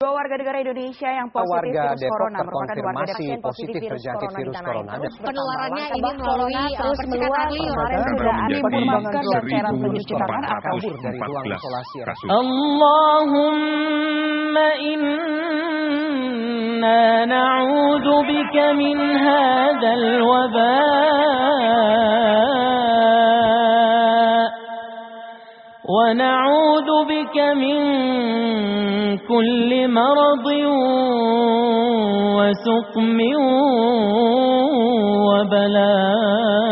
Dua warga negara Indonesia yang positif warga virus Depok corona merupakan warga pasien positif virus corona virus corona. Terus penularannya ini melalui eh, terus meluas Kemarin sudah ada penambahan serseran pencuci tangan akan dari ruang isolasi. Allahumma inna na'udhu bika min hadal wabal. ونعوذ بك من كل مرض وسقم وبلاء.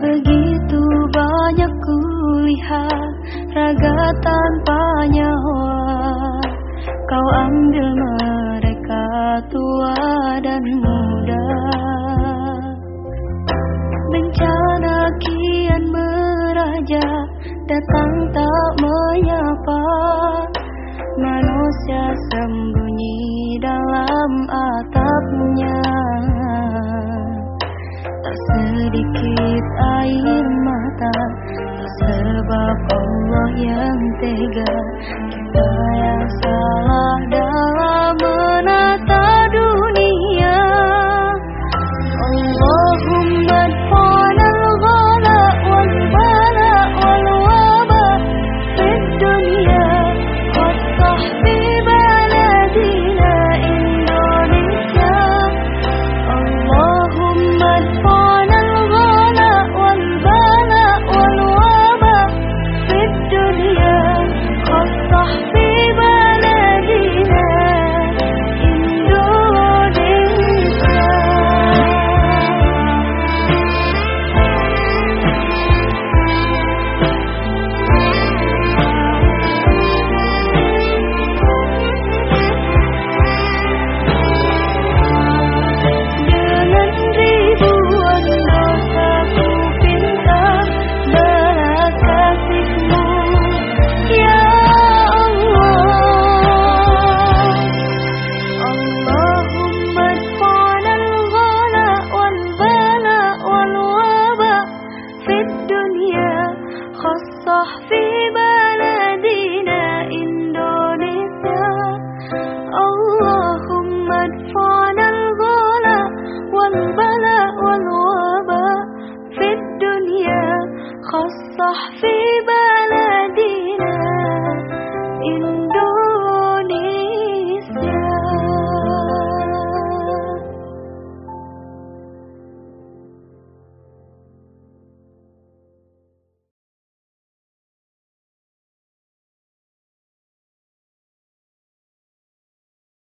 Begitu banyak kulihat raga tanpa nyawa Kau ambil mereka tua dan muda. Bencana kian meraja Datang tak menyapa. Manusia sembunyi dalam atapnya sedikit air mata sebab Allah yang tega. Kita yang salah صحفي بقى